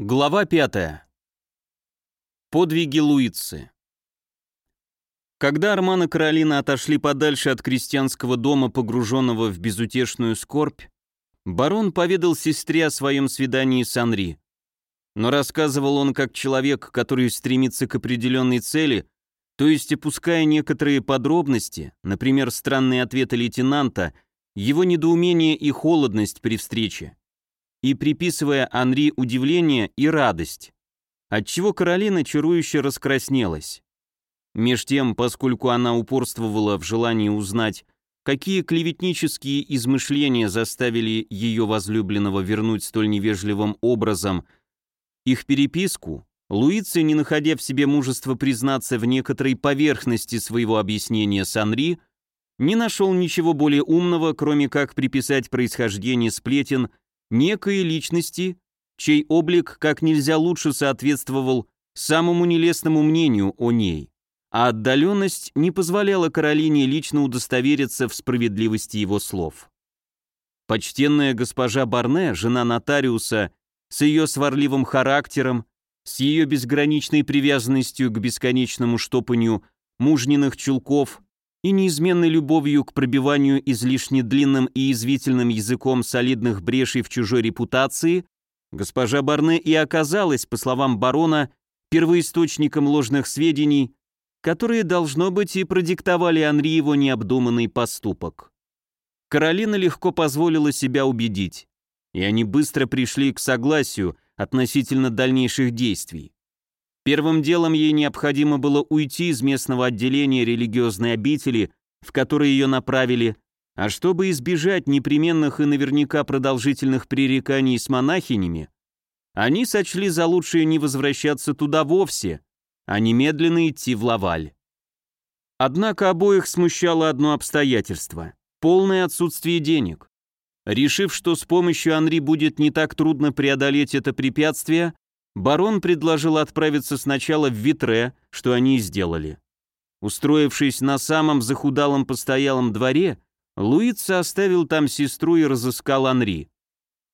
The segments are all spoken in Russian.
Глава 5. Подвиги Луицы. Когда Арман и Каролина отошли подальше от крестьянского дома, погруженного в безутешную скорбь, барон поведал сестре о своем свидании с Анри. Но рассказывал он как человек, который стремится к определенной цели, то есть опуская некоторые подробности, например, странные ответы лейтенанта, его недоумение и холодность при встрече и приписывая Анри удивление и радость, отчего Каролина чарующе раскраснелась. Меж тем, поскольку она упорствовала в желании узнать, какие клеветнические измышления заставили ее возлюбленного вернуть столь невежливым образом их переписку, Луица, не находя в себе мужества признаться в некоторой поверхности своего объяснения с Анри, не нашел ничего более умного, кроме как приписать происхождение сплетен некой личности, чей облик как нельзя лучше соответствовал самому нелестному мнению о ней, а отдаленность не позволяла Каролине лично удостовериться в справедливости его слов. Почтенная госпожа Барне, жена нотариуса, с ее сварливым характером, с ее безграничной привязанностью к бесконечному штопанию мужниных чулков и неизменной любовью к пробиванию излишне длинным и извительным языком солидных брешей в чужой репутации, госпожа Барне и оказалась, по словам барона, первоисточником ложных сведений, которые, должно быть, и продиктовали Анри его необдуманный поступок. Каролина легко позволила себя убедить, и они быстро пришли к согласию относительно дальнейших действий. Первым делом ей необходимо было уйти из местного отделения религиозной обители, в которое ее направили, а чтобы избежать непременных и наверняка продолжительных пререканий с монахинями, они сочли за лучшее не возвращаться туда вовсе, а немедленно идти в Лаваль. Однако обоих смущало одно обстоятельство – полное отсутствие денег. Решив, что с помощью Анри будет не так трудно преодолеть это препятствие, барон предложил отправиться сначала в Витре, что они и сделали. Устроившись на самом захудалом постоялом дворе, Луица оставил там сестру и разыскал Анри.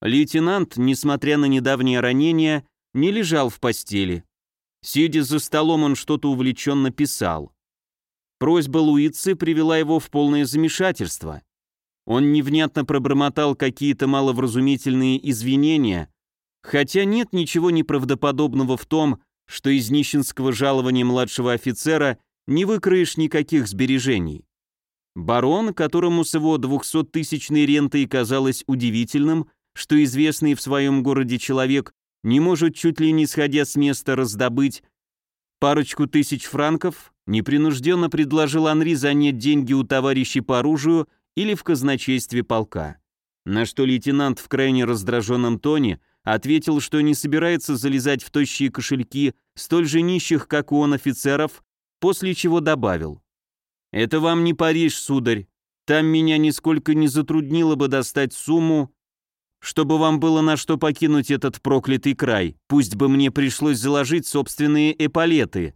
Лейтенант, несмотря на недавнее ранение, не лежал в постели. Сидя за столом, он что-то увлеченно писал. Просьба Луицы привела его в полное замешательство. Он невнятно пробормотал какие-то маловразумительные извинения, Хотя нет ничего неправдоподобного в том, что из нищенского жалования младшего офицера не выкроешь никаких сбережений. Барон, которому с его двухсоттысячной рентой казалось удивительным, что известный в своем городе человек не может чуть ли не сходя с места раздобыть парочку тысяч франков, непринужденно предложил Анри занять деньги у товарищей по оружию или в казначействе полка. На что лейтенант в крайне раздраженном тоне – ответил, что не собирается залезать в тощие кошельки столь же нищих, как у он офицеров, после чего добавил. «Это вам не Париж, сударь. Там меня нисколько не затруднило бы достать сумму, чтобы вам было на что покинуть этот проклятый край, пусть бы мне пришлось заложить собственные эполеты.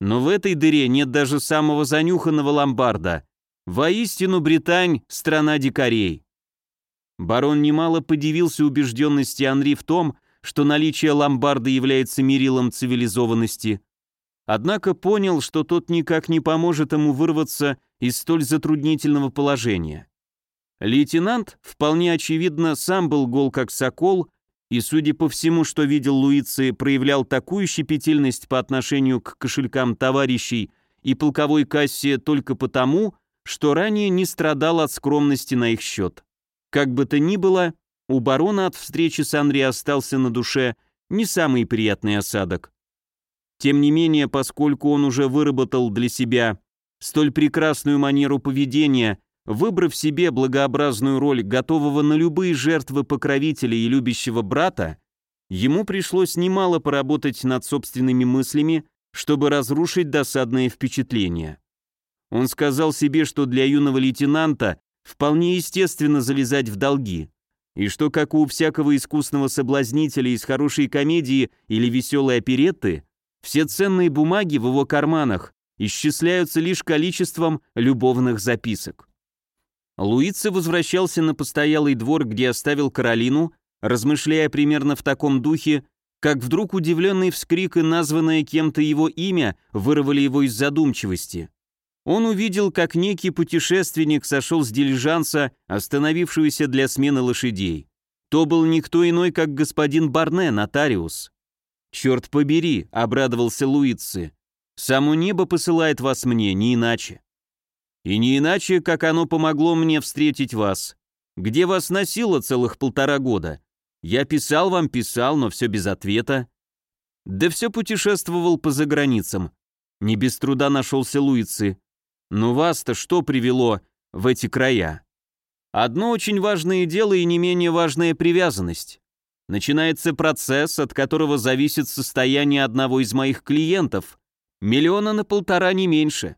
Но в этой дыре нет даже самого занюханного ломбарда. Воистину, Британь — страна дикарей. Барон немало подивился убежденности Анри в том, что наличие ломбарда является мерилом цивилизованности, однако понял, что тот никак не поможет ему вырваться из столь затруднительного положения. Лейтенант, вполне очевидно, сам был гол как сокол, и, судя по всему, что видел Луицы, проявлял такую щепетильность по отношению к кошелькам товарищей и полковой кассе только потому, что ранее не страдал от скромности на их счет. Как бы то ни было, у барона от встречи с Анри остался на душе не самый приятный осадок. Тем не менее, поскольку он уже выработал для себя столь прекрасную манеру поведения, выбрав себе благообразную роль готового на любые жертвы покровителя и любящего брата, ему пришлось немало поработать над собственными мыслями, чтобы разрушить досадное впечатление. Он сказал себе, что для юного лейтенанта вполне естественно залезать в долги, и что, как у всякого искусного соблазнителя из хорошей комедии или веселой оперетты, все ценные бумаги в его карманах исчисляются лишь количеством любовных записок. Луица возвращался на постоялый двор, где оставил Каролину, размышляя примерно в таком духе, как вдруг удивленный вскрик и названное кем-то его имя вырвали его из задумчивости. Он увидел, как некий путешественник сошел с дилижанса, остановившегося для смены лошадей. То был никто иной, как господин Барне, нотариус. «Черт побери», — обрадовался Луицы. «Само небо посылает вас мне, не иначе». «И не иначе, как оно помогло мне встретить вас. Где вас носило целых полтора года? Я писал вам, писал, но все без ответа. Да все путешествовал по заграницам. Не без труда нашелся Луицы. Но вас-то что привело в эти края? Одно очень важное дело и не менее важная привязанность. Начинается процесс, от которого зависит состояние одного из моих клиентов. Миллиона на полтора не меньше.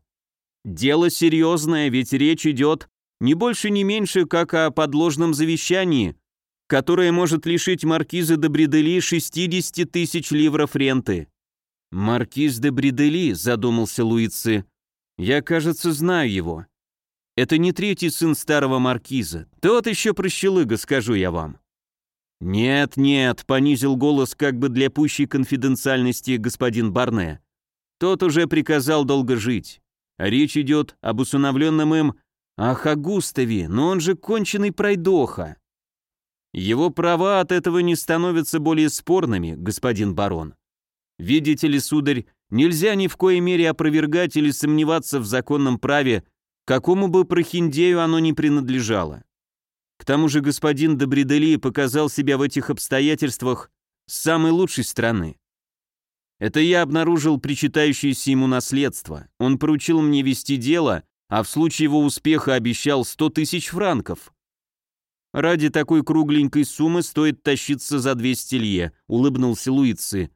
Дело серьезное, ведь речь идет не больше, не меньше, как о подложном завещании, которое может лишить маркиза де Бредели 60 тысяч ливров ренты. «Маркиз де Бредели», — задумался Луицы, я, кажется, знаю его. Это не третий сын старого маркиза. Тот еще прощелыга, скажу я вам. «Нет, нет», — понизил голос как бы для пущей конфиденциальности господин Барне. «Тот уже приказал долго жить. Речь идет об усыновленном им... Ах, о Густаве, но он же конченый пройдоха». «Его права от этого не становятся более спорными, господин барон. Видите ли, сударь, Нельзя ни в коей мере опровергать или сомневаться в законном праве, какому бы прохиндею оно ни принадлежало. К тому же господин Добридели показал себя в этих обстоятельствах с самой лучшей стороны. Это я обнаружил причитающееся ему наследство. Он поручил мне вести дело, а в случае его успеха обещал 100 тысяч франков. Ради такой кругленькой суммы стоит тащиться за 200 лье, улыбнулся Луицы.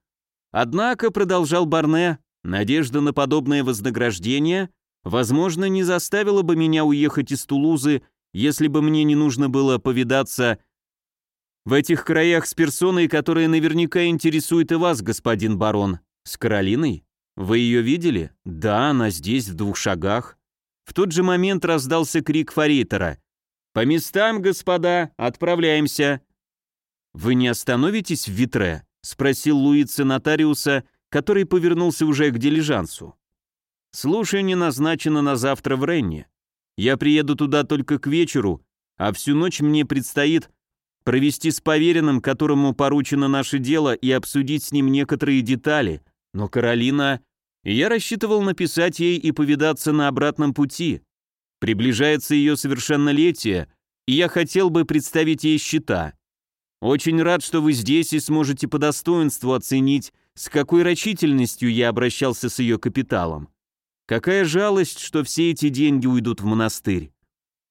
Однако, продолжал Барне, надежда на подобное вознаграждение, возможно, не заставила бы меня уехать из Тулузы, если бы мне не нужно было повидаться в этих краях с персоной, которая наверняка интересует и вас, господин барон. С Каролиной? Вы ее видели? Да, она здесь, в двух шагах. В тот же момент раздался крик форейтера. «По местам, господа, отправляемся!» «Вы не остановитесь в Витре?» Спросил Луица нотариуса, который повернулся уже к дилижансу. Слушание назначено на завтра в Ренне. Я приеду туда только к вечеру, а всю ночь мне предстоит провести с поверенным, которому поручено наше дело, и обсудить с ним некоторые детали. Но Каролина... Я рассчитывал написать ей и повидаться на обратном пути. Приближается ее совершеннолетие, и я хотел бы представить ей счета. Очень рад, что вы здесь и сможете по достоинству оценить, с какой рачительностью я обращался с ее капиталом. Какая жалость, что все эти деньги уйдут в монастырь.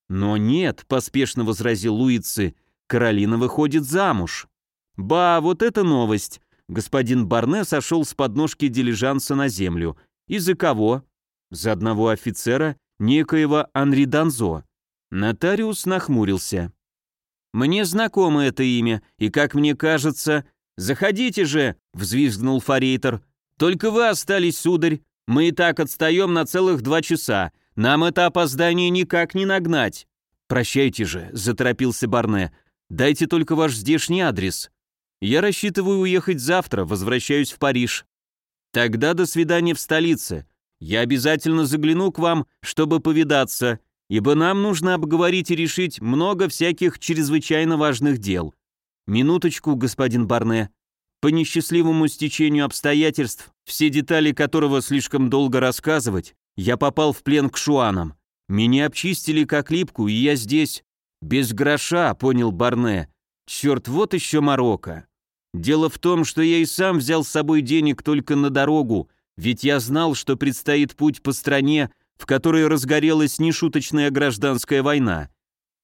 Но нет, поспешно возразил Луицы, Каролина выходит замуж. Ба, вот это новость. Господин Барне сошел с подножки дилижанса на землю. И за кого? За одного офицера, некоего Анри Данзо. Нотариус нахмурился. Мне знакомо это имя, и, как мне кажется... Заходите же!» — взвизгнул форейтер. «Только вы остались, сударь. Мы и так отстаем на целых два часа. Нам это опоздание никак не нагнать». «Прощайте же», — заторопился Барне. «Дайте только ваш здешний адрес. Я рассчитываю уехать завтра, возвращаюсь в Париж. Тогда до свидания в столице. Я обязательно загляну к вам, чтобы повидаться ибо нам нужно обговорить и решить много всяких чрезвычайно важных дел. Минуточку, господин Барне. По несчастливому стечению обстоятельств, все детали которого слишком долго рассказывать, я попал в плен к шуанам. Меня обчистили как липку, и я здесь. Без гроша, понял Барне. Черт, вот еще Марокко. Дело в том, что я и сам взял с собой денег только на дорогу, ведь я знал, что предстоит путь по стране, в которой разгорелась нешуточная гражданская война.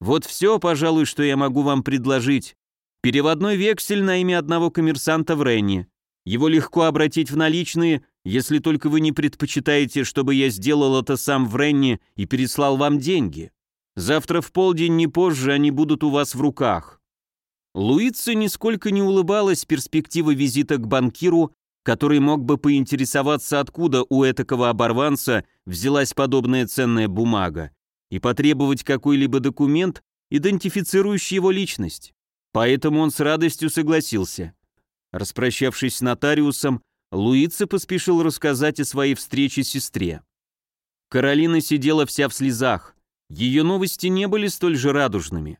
Вот все, пожалуй, что я могу вам предложить. Переводной вексель на имя одного коммерсанта в Ренне. Его легко обратить в наличные, если только вы не предпочитаете, чтобы я сделал это сам в Ренне и переслал вам деньги. Завтра в полдень, не позже, они будут у вас в руках». Луица нисколько не улыбалась перспективы визита к банкиру, который мог бы поинтересоваться, откуда у этакого оборванца взялась подобная ценная бумага, и потребовать какой-либо документ, идентифицирующий его личность. Поэтому он с радостью согласился. Распрощавшись с нотариусом, Луица поспешил рассказать о своей встрече с сестре. Каролина сидела вся в слезах. Ее новости не были столь же радужными.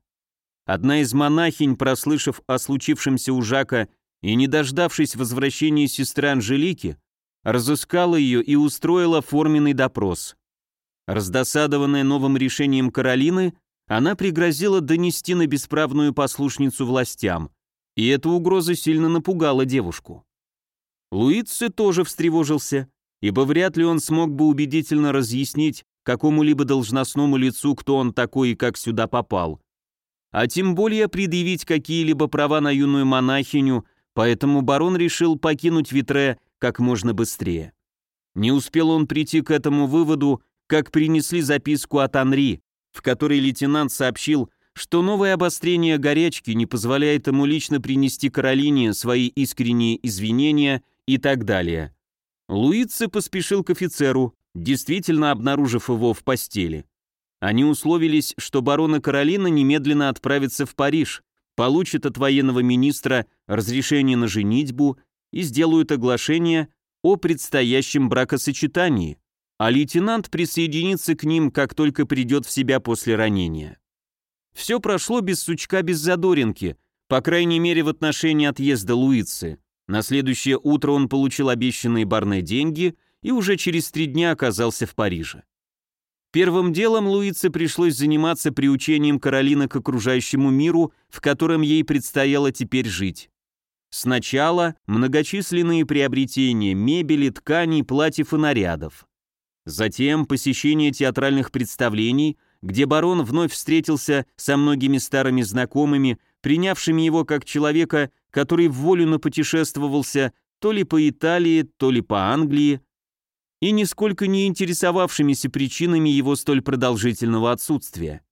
Одна из монахинь, прослышав о случившемся у Жака и не дождавшись возвращения сестры Анжелики, разыскала ее и устроила форменный допрос. Раздосадованная новым решением Каролины, она пригрозила донести на бесправную послушницу властям, и эта угроза сильно напугала девушку. Луици тоже встревожился, ибо вряд ли он смог бы убедительно разъяснить какому-либо должностному лицу, кто он такой и как сюда попал. А тем более предъявить какие-либо права на юную монахиню, поэтому барон решил покинуть Витре как можно быстрее. Не успел он прийти к этому выводу, как принесли записку от Анри, в которой лейтенант сообщил, что новое обострение горячки не позволяет ему лично принести Каролине свои искренние извинения и так далее. Луице поспешил к офицеру, действительно обнаружив его в постели. Они условились, что барона Каролина немедленно отправится в Париж, получит от военного министра разрешение на женитьбу и сделают оглашение о предстоящем бракосочетании, а лейтенант присоединится к ним, как только придет в себя после ранения. Все прошло без сучка, без задоринки, по крайней мере в отношении отъезда Луицы. На следующее утро он получил обещанные барные деньги и уже через три дня оказался в Париже. Первым делом Луице пришлось заниматься приучением Каролины к окружающему миру, в котором ей предстояло теперь жить. Сначала многочисленные приобретения мебели, тканей, платьев и нарядов. Затем посещение театральных представлений, где барон вновь встретился со многими старыми знакомыми, принявшими его как человека, который в волю напутешествовался то ли по Италии, то ли по Англии, и нисколько не интересовавшимися причинами его столь продолжительного отсутствия.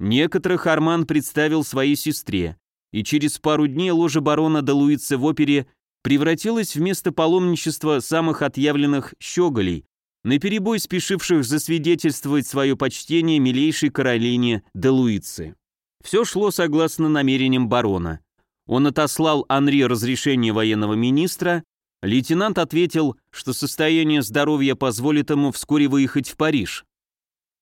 Некоторых Арман представил своей сестре, и через пару дней ложа барона де Луица в опере превратилась в место паломничества самых отъявленных щеголей, наперебой спешивших засвидетельствовать свое почтение милейшей Каролине де Луице. Все шло согласно намерениям барона. Он отослал Анри разрешение военного министра, лейтенант ответил, что состояние здоровья позволит ему вскоре выехать в Париж.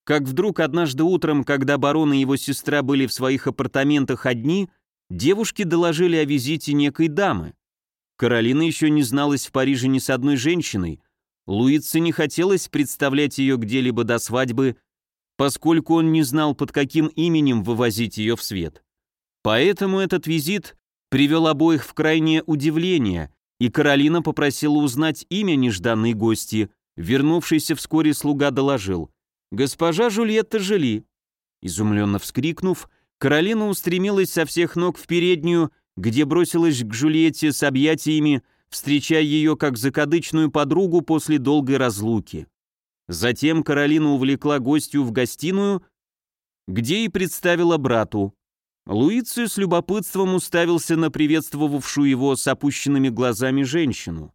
Как вдруг однажды утром, когда барон и его сестра были в своих апартаментах одни, девушки доложили о визите некой дамы. Каролина еще не зналась в Париже ни с одной женщиной. Луице не хотелось представлять ее где-либо до свадьбы, поскольку он не знал, под каким именем вывозить ее в свет. Поэтому этот визит привел обоих в крайнее удивление, и Каролина попросила узнать имя нежданной гости. Вернувшийся вскоре слуга доложил. «Госпожа Жульетта Жили». Изумленно вскрикнув, Каролина устремилась со всех ног в переднюю, где бросилась к Жульетте с объятиями, встречая ее как закадычную подругу после долгой разлуки. Затем Каролина увлекла гостью в гостиную, где и представила брату. Луицию с любопытством уставился на приветствовавшую его с опущенными глазами женщину.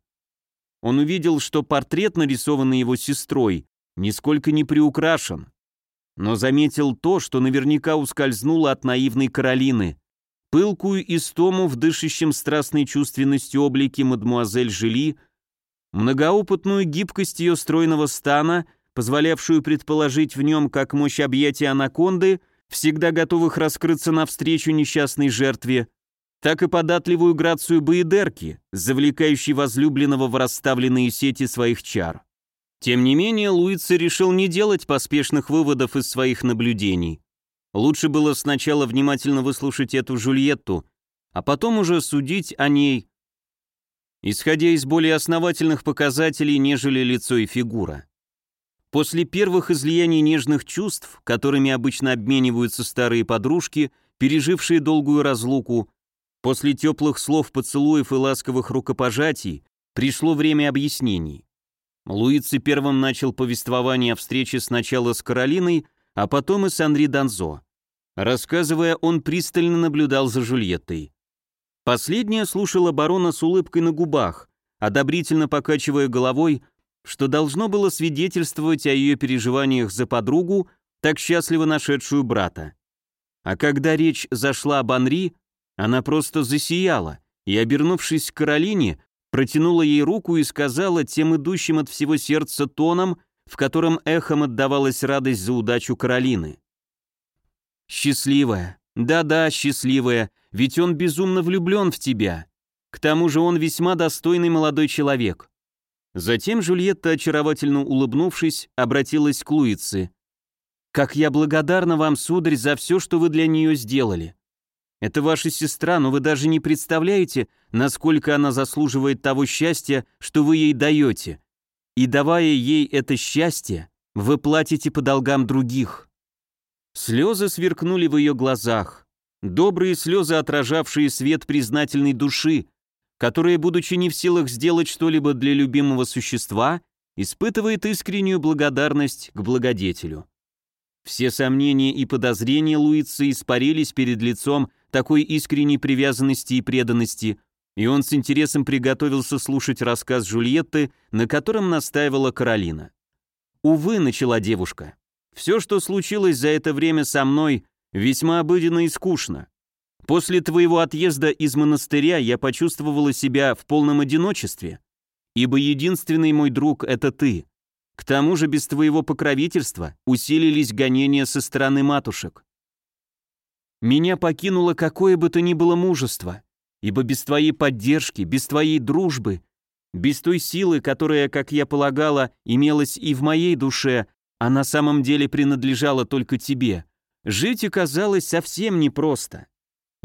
Он увидел, что портрет, нарисованный его сестрой, нисколько не приукрашен, но заметил то, что наверняка ускользнуло от наивной Каролины, пылкую истому в дышащем страстной чувственностью облике мадмуазель Жили, многоопытную гибкость ее стройного стана, позволявшую предположить в нем как мощь объятия анаконды — всегда готовых раскрыться навстречу несчастной жертве, так и податливую грацию Баедерки, завлекающей возлюбленного в расставленные сети своих чар. Тем не менее, Луица решил не делать поспешных выводов из своих наблюдений. Лучше было сначала внимательно выслушать эту Жульетту, а потом уже судить о ней, исходя из более основательных показателей, нежели лицо и фигура. После первых излияний нежных чувств, которыми обычно обмениваются старые подружки, пережившие долгую разлуку, после теплых слов поцелуев и ласковых рукопожатий, пришло время объяснений. Луици первым начал повествование о встрече сначала с Каролиной, а потом и с Анри Данзо. Рассказывая, он пристально наблюдал за Жульеттой. Последняя слушала барона с улыбкой на губах, одобрительно покачивая головой, что должно было свидетельствовать о ее переживаниях за подругу, так счастливо нашедшую брата. А когда речь зашла об Анри, она просто засияла, и, обернувшись к Каролине, протянула ей руку и сказала тем идущим от всего сердца тоном, в котором эхом отдавалась радость за удачу Каролины. «Счастливая, да-да, счастливая, ведь он безумно влюблен в тебя. К тому же он весьма достойный молодой человек». Затем Жульетта, очаровательно улыбнувшись, обратилась к Луице. «Как я благодарна вам, сударь, за все, что вы для нее сделали. Это ваша сестра, но вы даже не представляете, насколько она заслуживает того счастья, что вы ей даете. И давая ей это счастье, вы платите по долгам других». Слезы сверкнули в ее глазах. Добрые слезы, отражавшие свет признательной души, которая, будучи не в силах сделать что-либо для любимого существа, испытывает искреннюю благодарность к благодетелю. Все сомнения и подозрения Луица испарились перед лицом такой искренней привязанности и преданности, и он с интересом приготовился слушать рассказ Жульетты, на котором настаивала Каролина. «Увы», — начала девушка, — «все, что случилось за это время со мной, весьма обыденно и скучно. После твоего отъезда из монастыря я почувствовала себя в полном одиночестве, ибо единственный мой друг — это ты. К тому же без твоего покровительства усилились гонения со стороны матушек. Меня покинуло какое бы то ни было мужество, ибо без твоей поддержки, без твоей дружбы, без той силы, которая, как я полагала, имелась и в моей душе, а на самом деле принадлежала только тебе, жить оказалось совсем непросто.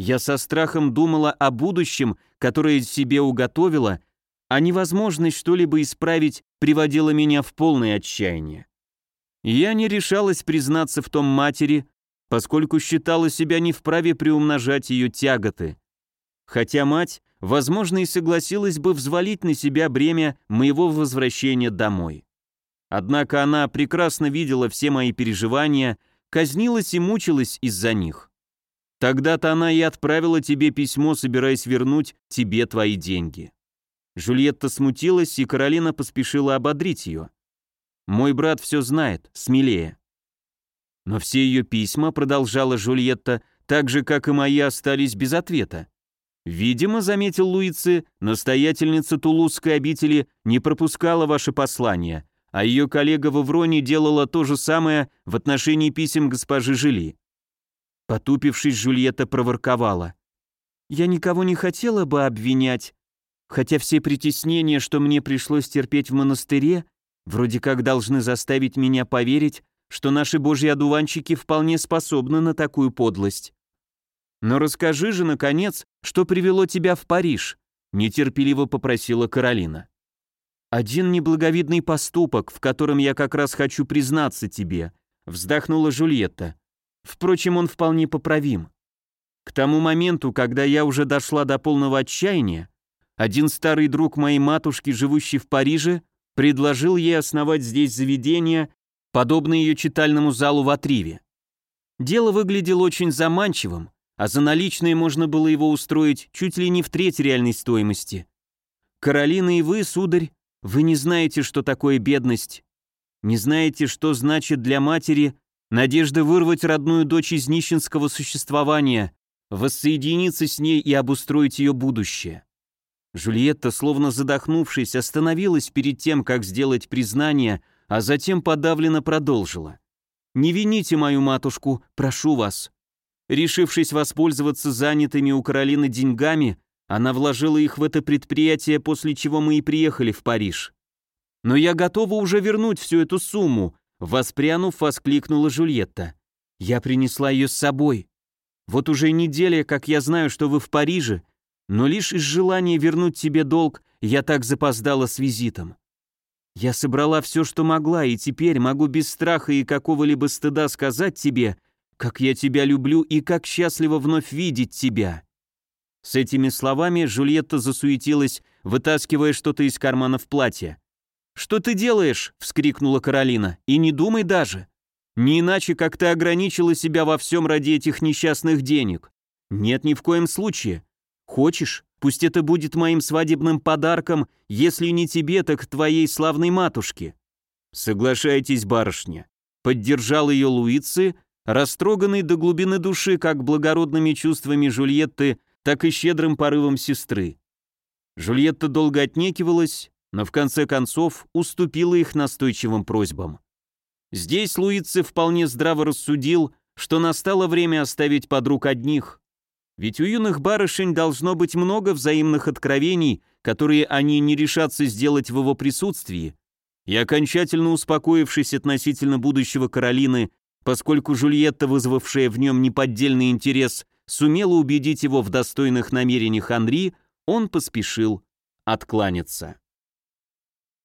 Я со страхом думала о будущем, которое себе уготовила, а невозможность что-либо исправить приводила меня в полное отчаяние. Я не решалась признаться в том матери, поскольку считала себя не вправе приумножать ее тяготы. Хотя мать, возможно, и согласилась бы взвалить на себя бремя моего возвращения домой. Однако она прекрасно видела все мои переживания, казнилась и мучилась из-за них. Тогда-то она и отправила тебе письмо, собираясь вернуть тебе твои деньги. Жульетта смутилась, и Каролина поспешила ободрить ее. «Мой брат все знает, смелее». Но все ее письма, продолжала Жульетта, так же, как и мои, остались без ответа. Видимо, заметил Луицы, настоятельница Тулузской обители не пропускала ваше послание, а ее коллега в Авроне делала то же самое в отношении писем госпожи Жили. Потупившись, Жульетта проворковала. «Я никого не хотела бы обвинять, Хотя все притеснения, что мне пришлось терпеть в монастыре, вроде как должны заставить меня поверить, что наши божьи одуванчики вполне способны на такую подлость. Но расскажи же, наконец, что привело тебя в Париж, нетерпеливо попросила Каролина. Один неблаговидный поступок, в котором я как раз хочу признаться тебе, вздохнула Жульетта. Впрочем, он вполне поправим. К тому моменту, когда я уже дошла до полного отчаяния, один старый друг моей матушки, живущий в Париже, предложил ей основать здесь заведение, подобное ее читальному залу в Атриве. Дело выглядело очень заманчивым, а за наличные можно было его устроить чуть ли не в треть реальной стоимости. Каролина и вы, сударь, вы не знаете, что такое бедность, не знаете, что значит для матери надежда вырвать родную дочь из нищенского существования, воссоединиться с ней и обустроить ее будущее. Жульетта, словно задохнувшись, остановилась перед тем, как сделать признание, а затем подавленно продолжила. «Не вините мою матушку, прошу вас». Решившись воспользоваться занятыми у Каролины деньгами, она вложила их в это предприятие, после чего мы и приехали в Париж. «Но я готова уже вернуть всю эту сумму», воспрянув, воскликнула Жульетта. «Я принесла ее с собой. Вот уже неделя, как я знаю, что вы в Париже, но лишь из желания вернуть тебе долг я так запоздала с визитом. Я собрала все, что могла, и теперь могу без страха и какого-либо стыда сказать тебе, как я тебя люблю и как счастливо вновь видеть тебя». С этими словами Жульетта засуетилась, вытаскивая что-то из кармана в платье. «Что ты делаешь?» — вскрикнула Каролина. «И не думай даже. Не иначе, как ты ограничила себя во всем ради этих несчастных денег. Нет, ни в коем случае. Хочешь, пусть это будет моим свадебным подарком, если не тебе, так твоей славной матушке». «Соглашайтесь, барышня», — поддержал ее Луицы, растроганный до глубины души как благородными чувствами Жульетты, так и щедрым порывом сестры. Жульетта долго отнекивалась, но в конце концов уступила их настойчивым просьбам. Здесь Луици вполне здраво рассудил, что настало время оставить подруг одних. Ведь у юных барышень должно быть много взаимных откровений, которые они не решатся сделать в его присутствии, и окончательно успокоившись относительно будущего Каролины, поскольку Жульетта, вызвавшая в нем неподдельный интерес, сумела убедить его в достойных намерениях Анри, он поспешил откланяться.